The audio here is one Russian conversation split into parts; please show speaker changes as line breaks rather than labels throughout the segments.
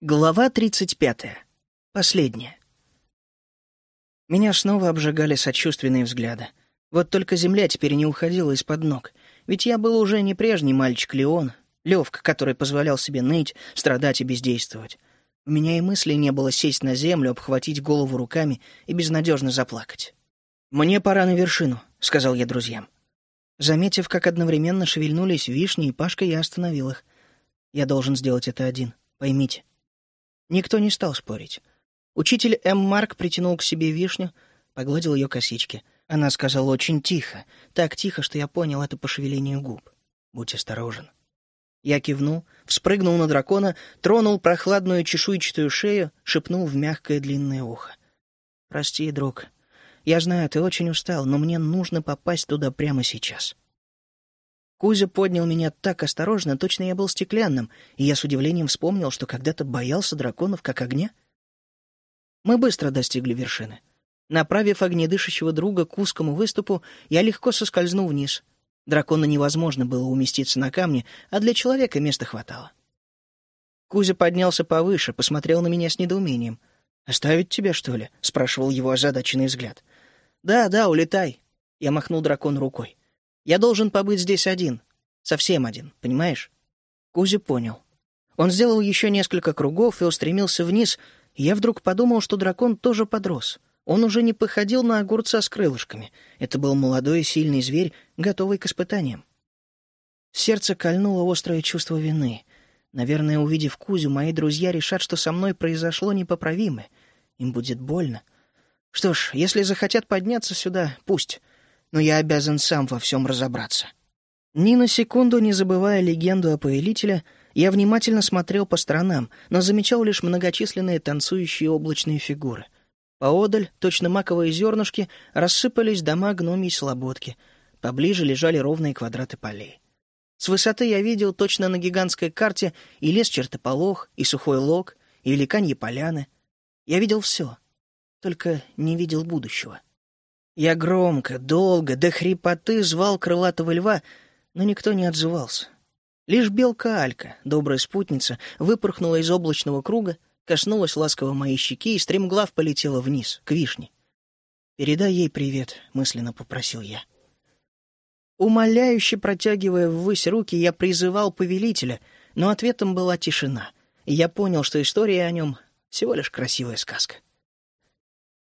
Глава 35. Последняя. Меня снова обжигали сочувственные взгляды. Вот только земля теперь не уходила из-под ног. Ведь я был уже не прежний мальчик Леон, Левка, который позволял себе ныть, страдать и бездействовать. У меня и мысли не было сесть на землю, обхватить голову руками и безнадежно заплакать. «Мне пора на вершину», — сказал я друзьям. Заметив, как одновременно шевельнулись вишни и Пашка, я остановил их. Я должен сделать это один, поймите. Никто не стал спорить. Учитель М. Марк притянул к себе вишню, погладил ее косички. Она сказала очень тихо, так тихо, что я понял это по шевелению губ. «Будь осторожен». Я кивнул, вспрыгнул на дракона, тронул прохладную чешуйчатую шею, шепнул в мягкое длинное ухо. «Прости, друг. Я знаю, ты очень устал, но мне нужно попасть туда прямо сейчас». Кузя поднял меня так осторожно, точно я был стеклянным, и я с удивлением вспомнил, что когда-то боялся драконов как огня. Мы быстро достигли вершины. Направив огнедышащего друга к узкому выступу, я легко соскользнул вниз. Дракона невозможно было уместиться на камне, а для человека места хватало. Кузя поднялся повыше, посмотрел на меня с недоумением. «Оставить тебя, что ли?» — спрашивал его озадаченный взгляд. «Да, да, улетай». Я махнул дракон рукой. Я должен побыть здесь один. Совсем один, понимаешь?» Кузя понял. Он сделал еще несколько кругов и устремился вниз, и я вдруг подумал, что дракон тоже подрос. Он уже не походил на огурца с крылышками. Это был молодой и сильный зверь, готовый к испытаниям. Сердце кольнуло острое чувство вины. Наверное, увидев Кузю, мои друзья решат, что со мной произошло непоправимое. Им будет больно. Что ж, если захотят подняться сюда, пусть но я обязан сам во всем разобраться. Ни на секунду не забывая легенду о повелителе, я внимательно смотрел по сторонам, но замечал лишь многочисленные танцующие облачные фигуры. Поодаль, точно маковые зернышки, рассыпались дома гномий слободки. Поближе лежали ровные квадраты полей. С высоты я видел точно на гигантской карте и лес чертополох, и сухой лог, и великанье поляны. Я видел все, только не видел будущего. Я громко, долго, до хрипоты звал крылатого льва, но никто не отзывался. Лишь белка Алька, добрая спутница, выпорхнула из облачного круга, коснулась ласково моей щеки и стремглав полетела вниз, к вишне. «Передай ей привет», — мысленно попросил я. Умоляюще протягивая ввысь руки, я призывал повелителя, но ответом была тишина, и я понял, что история о нем — всего лишь красивая сказка.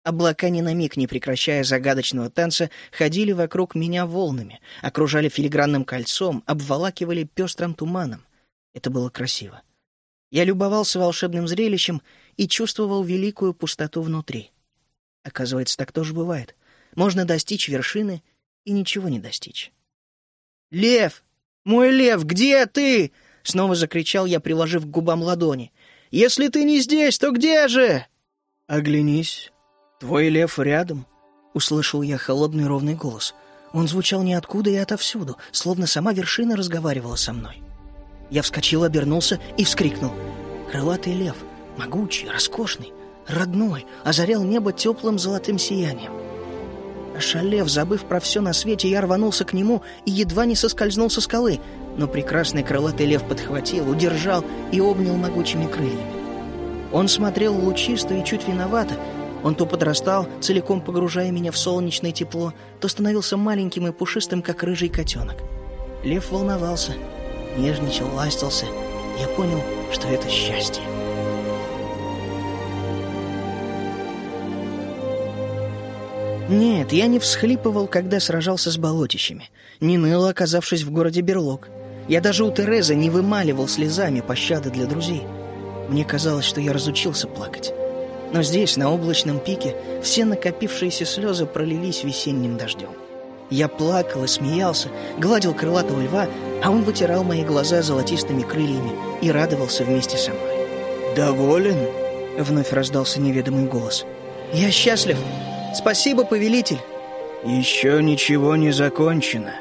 Облака ни на миг не прекращая загадочного танца ходили вокруг меня волнами, окружали филигранным кольцом, обволакивали пестрым туманом. Это было красиво. Я любовался волшебным зрелищем и чувствовал великую пустоту внутри. Оказывается, так тоже бывает. Можно достичь вершины и ничего не достичь. «Лев! Мой лев, где ты?» — снова закричал я, приложив к губам ладони. «Если ты не здесь, то где же?» «Оглянись «Твой лев рядом?» — услышал я холодный ровный голос. Он звучал ниоткуда и отовсюду, словно сама вершина разговаривала со мной. Я вскочил, обернулся и вскрикнул. Крылатый лев, могучий, роскошный, родной, озарял небо теплым золотым сиянием. Ошалев, забыв про все на свете, я рванулся к нему и едва не соскользнул со скалы, но прекрасный крылатый лев подхватил, удержал и обнял могучими крыльями. Он смотрел лучисто и чуть виновато, он то подрастал, целиком погружая меня в солнечное тепло, то становился маленьким и пушистым, как рыжий котенок. Лев волновался, нежничал, ластился. Я понял, что это счастье. Нет, я не всхлипывал, когда сражался с болотищами. Не ныл, оказавшись в городе Берлог. Я даже у Терезы не вымаливал слезами пощады для друзей. Мне казалось, что я разучился плакать. Но здесь, на облачном пике, все накопившиеся слезы пролились весенним дождем. Я плакал и смеялся, гладил крылатого льва, а он вытирал мои глаза золотистыми крыльями и радовался вместе со мной. «Доволен?» — вновь раздался неведомый голос. «Я счастлив! Спасибо, повелитель!» «Еще ничего не закончено!»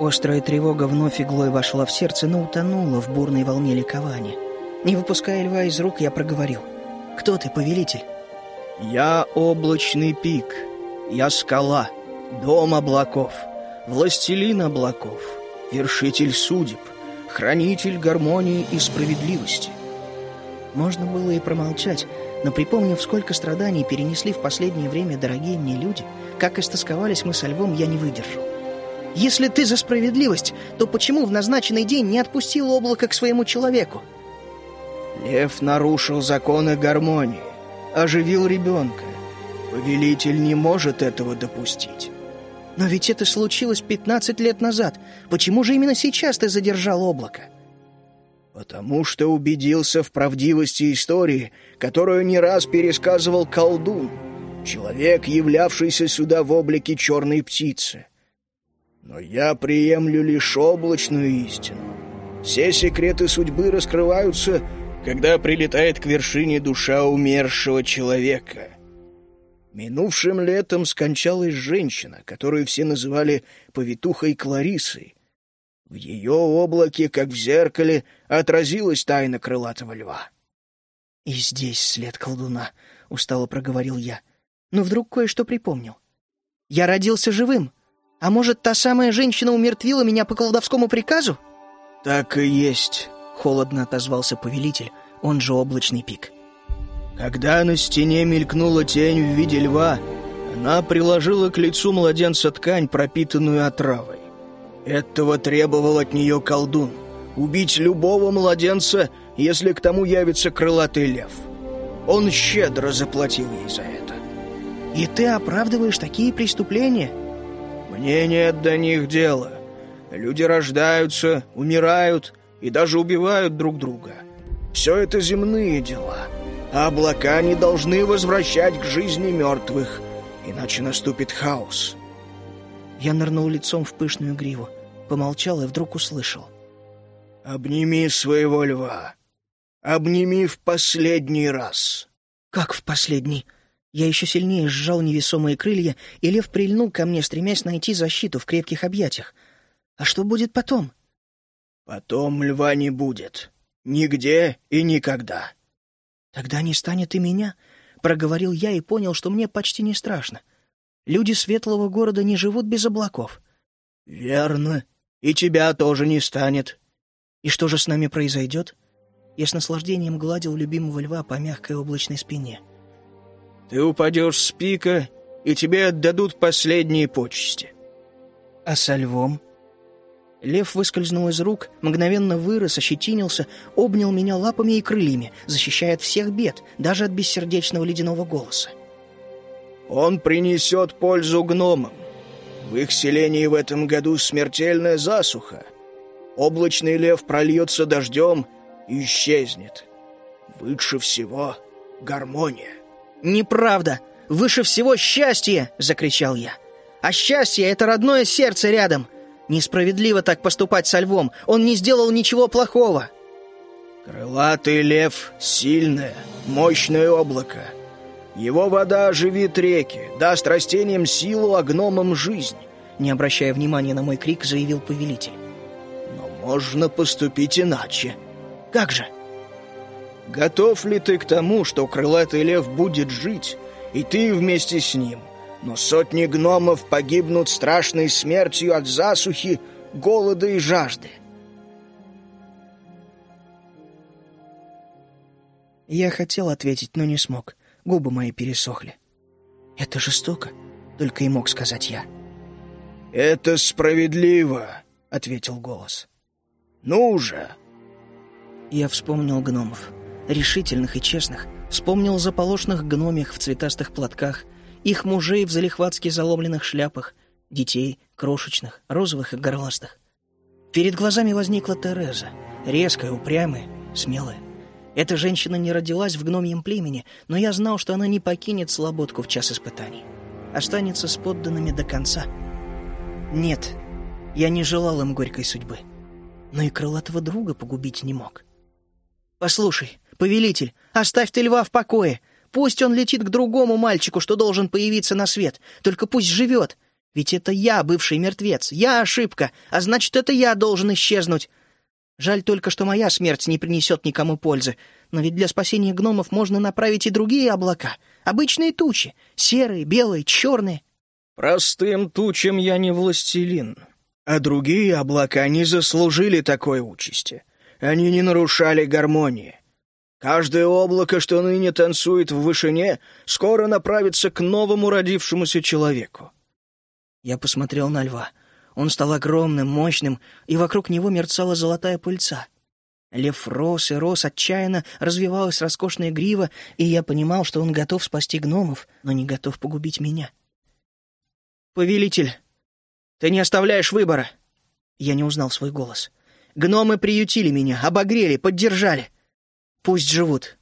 Острая тревога вновь иглой вошла в сердце, но утонула в бурной волне ликования. Не выпуская льва из рук, я проговорил. «Кто ты, повелитель?» Я облачный пик, я скала, дом облаков, властелин облаков, вершитель судеб, хранитель гармонии и справедливости. Можно было и промолчать, но припомнив, сколько страданий перенесли в последнее время дорогие мне люди, как истосковались мы со львом, я не выдержал. «Если ты за справедливость, то почему в назначенный день не отпустил облако к своему человеку?»
Лев нарушил законы гармонии, оживил ребенка. Повелитель не может этого допустить.
«Но ведь это случилось пятнадцать лет назад. Почему же именно сейчас ты задержал облако?»
потому что убедился в правдивости истории, которую не раз пересказывал колдун, человек, являвшийся сюда в облике черной птицы. Но я приемлю лишь облачную истину. Все секреты судьбы раскрываются, когда прилетает к вершине душа умершего человека. Минувшим летом скончалась женщина, которую все называли повитухой Кларисой, в ее облаке, как в зеркале, отразилась тайна крылатого льва.
«И здесь след колдуна», — устало проговорил я. Но вдруг кое-что припомнил. «Я родился живым. А может, та самая женщина умертвила меня по колдовскому приказу?»
«Так и есть», —
холодно отозвался повелитель, он же облачный пик.
Когда на стене мелькнула тень в виде льва, она приложила к лицу младенца ткань, пропитанную отравой. Этого требовал от нее колдун. Убить любого младенца, если к тому явится крылатый лев. Он щедро заплатил ей за это.
«И ты оправдываешь такие преступления?»
«Мне нет до них дела. Люди рождаются, умирают и даже убивают друг друга. Все это земные дела. А облака не должны возвращать к жизни мертвых, иначе наступит хаос».
Я нырнул лицом в пышную гриву. Помолчал и вдруг услышал.
«Обними своего льва. Обними в последний раз».
«Как в последний?» Я еще сильнее сжал невесомые крылья, и лев прильнул ко мне, стремясь найти защиту в крепких объятиях. «А что будет потом?»
«Потом льва не будет. Нигде и никогда».
«Тогда не станет и меня», — проговорил я и понял, что мне почти не страшно. «Люди светлого города не живут без облаков».
«Верно», и тебя тоже не станет».
«И что же с нами произойдет?» Я с наслаждением гладил любимого льва по мягкой облачной спине.
«Ты упадешь с пика, и тебе отдадут последние почести».
«А со львом?» Лев выскользнул из рук, мгновенно вырос, ощетинился, обнял меня лапами и крыльями, защищая от всех бед, даже от бессердечного ледяного голоса.
«Он принесет пользу гномам. В их селении в этом году смертельная засуха. Облачный лев прольется дождем и исчезнет. Выше всего гармония.
«Неправда! Выше всего счастье!» — закричал я. «А счастье — это родное сердце рядом. Несправедливо так поступать со львом. Он не сделал ничего плохого».
«Крылатый лев — сильное, мощное облако. Его вода оживит реки, даст растениям силу, а гномам жизнь.
Не обращая внимания на мой крик, заявил повелитель.
Но можно поступить иначе.
Как же?
Готов ли ты к тому, что крылатый лев будет жить, и ты вместе с ним? Но сотни гномов погибнут страшной смертью от засухи, голода и жажды.
Я хотел ответить, но не смог. Губы мои пересохли. «Это жестоко», — только и мог сказать я.
«Это справедливо», — ответил голос. «Ну же!»
Я вспомнил гномов, решительных и честных, вспомнил заполошных гномих в цветастых платках, их мужей в залихватски заломленных шляпах, детей, крошечных, розовых и горластых. Перед глазами возникла Тереза, резкая, упрямая, смелая. Эта женщина не родилась в гномьем племени, но я знал, что она не покинет слободку в час испытаний. Останется с подданными до конца. Нет, я не желал им горькой судьбы. Но и крылатого друга погубить не мог. «Послушай, повелитель, оставь ты льва в покое. Пусть он летит к другому мальчику, что должен появиться на свет. Только пусть живет. Ведь это я, бывший мертвец. Я ошибка, а значит, это я должен исчезнуть. Жаль только, что моя смерть не принесет никому пользы. Но ведь для спасения гномов можно направить и другие облака. Обычные тучи. Серые, белые, черные.
Простым тучам я не властелин. А другие облака не заслужили такой участи. Они не нарушали гармонии. Каждое облако, что ныне танцует в вышине, скоро направится к новому родившемуся человеку.
Я посмотрел на льва. Он стал огромным, мощным, и вокруг него мерцала золотая пыльца. Лев рос и рос отчаянно, развивалась роскошная грива, и я понимал, что он готов спасти гномов, но не готов погубить меня. «Повелитель, ты не оставляешь выбора!» Я не узнал свой голос. «Гномы приютили меня, обогрели, поддержали. Пусть живут.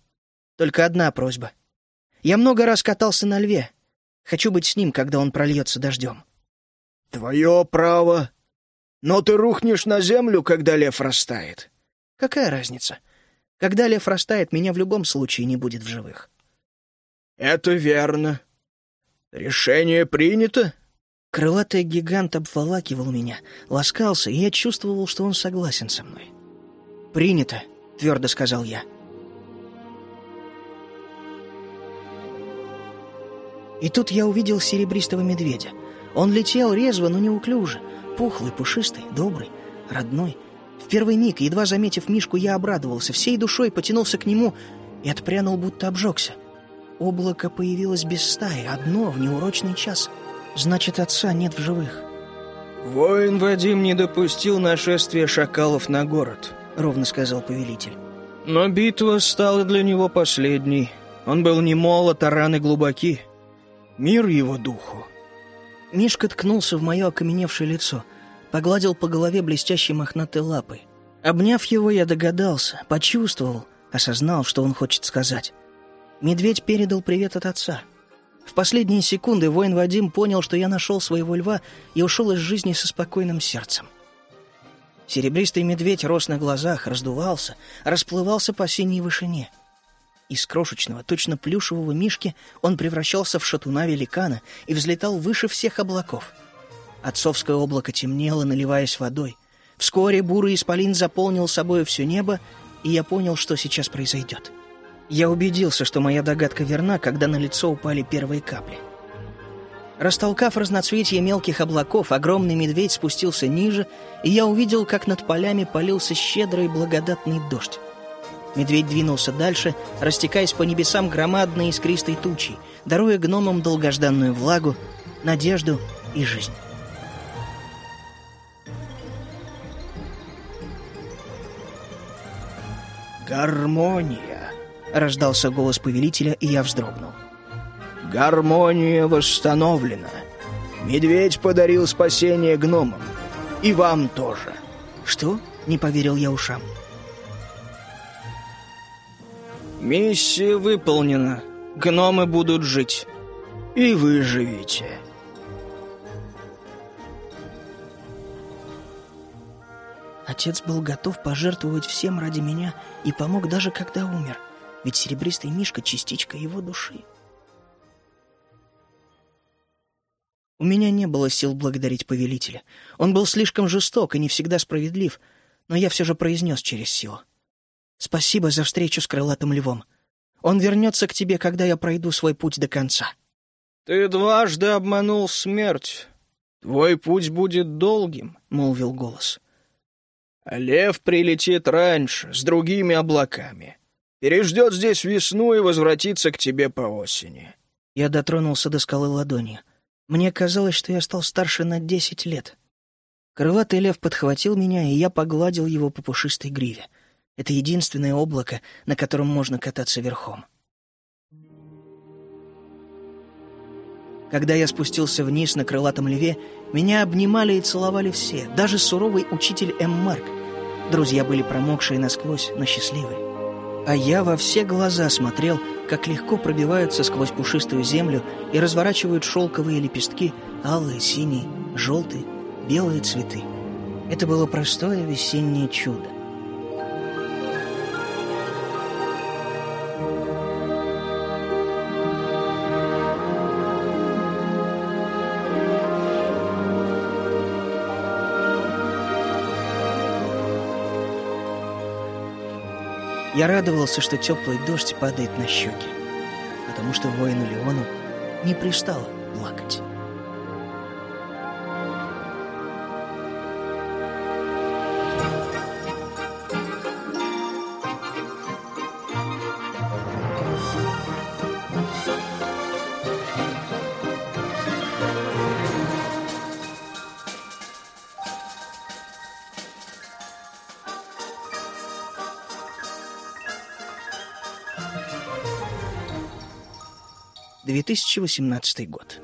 Только одна просьба. Я много раз катался на льве. Хочу быть с ним, когда он прольется дождем».
«Твое право. Но ты рухнешь на землю, когда лев растает».
«Какая разница? Когда лев растает, меня в любом случае не будет в живых».
«Это верно. Решение принято?»
Крылатый гигант обволакивал меня, ласкался, и я чувствовал, что он согласен со мной. «Принято», — твердо сказал я. И тут я увидел серебристого медведя. Он летел резво, но неуклюже, пухлый, пушистый, добрый, родной. В первый миг, едва заметив Мишку, я обрадовался, всей душой потянулся к нему и отпрянул, будто обжегся. Облако появилось без стаи, одно в неурочный час — Значит, отца нет в живых.
«Воин Вадим не допустил нашествия шакалов на город», —
ровно сказал повелитель.
«Но битва стала для него последней. Он был не молод, а раны глубоки. Мир его духу».
Мишка ткнулся в мое окаменевшее лицо, погладил по голове блестящей мохнатой лапой. Обняв его, я догадался, почувствовал, осознал, что он хочет сказать. Медведь передал привет от отца — в последние секунды воин Вадим понял, что я нашел своего льва и ушел из жизни со спокойным сердцем. Серебристый медведь рос на глазах, раздувался, расплывался по синей вышине. Из крошечного, точно плюшевого мишки он превращался в шатуна великана и взлетал выше всех облаков. Отцовское облако темнело, наливаясь водой. Вскоре бурый исполин заполнил собой все небо, и я понял, что сейчас произойдет. — я убедился, что моя догадка верна, когда на лицо упали первые капли. Растолкав разноцветие мелких облаков, огромный медведь спустился ниже, и я увидел, как над полями полился щедрый благодатный дождь. Медведь двинулся дальше, растекаясь по небесам громадной искристой тучей, даруя гномам долгожданную влагу, надежду и жизнь.
Гармония
Раздался голос повелителя, и я вздрогнул.
«Гармония восстановлена. Медведь подарил спасение гномам. И вам тоже».
«Что?» — не поверил я ушам.
«Миссия выполнена. Гномы будут жить. И вы живите».
Отец был готов пожертвовать всем ради меня и помог даже когда умер — ведь серебристый мишка — частичка его души. У меня не было сил благодарить повелителя. Он был слишком жесток и не всегда справедлив, но я все же произнес через силу. «Спасибо за встречу с крылатым львом. Он вернется к тебе, когда я пройду свой путь до конца».
«Ты дважды обманул смерть. Твой путь будет долгим», — молвил голос. «А лев прилетит раньше, с другими облаками переждет здесь весну и возвратится к тебе по осени».
Я дотронулся до скалы ладонью. Мне казалось, что я стал старше на десять лет. Крылатый лев подхватил меня, и я погладил его по пушистой гриве. Это единственное облако, на котором можно кататься верхом. Когда я спустился вниз на крылатом льве, меня обнимали и целовали все, даже суровый учитель М. Марк. Друзья были промокшие насквозь, но счастливые. А я во все глаза смотрел, как легко пробиваются сквозь пушистую землю и разворачивают шелковые лепестки, алые, синие, желтые, белые цветы. Это было простое весеннее чудо. Я радовался, что теплый дождь падает на щеки, потому что воину Леону не пристало плакать. 2018 год.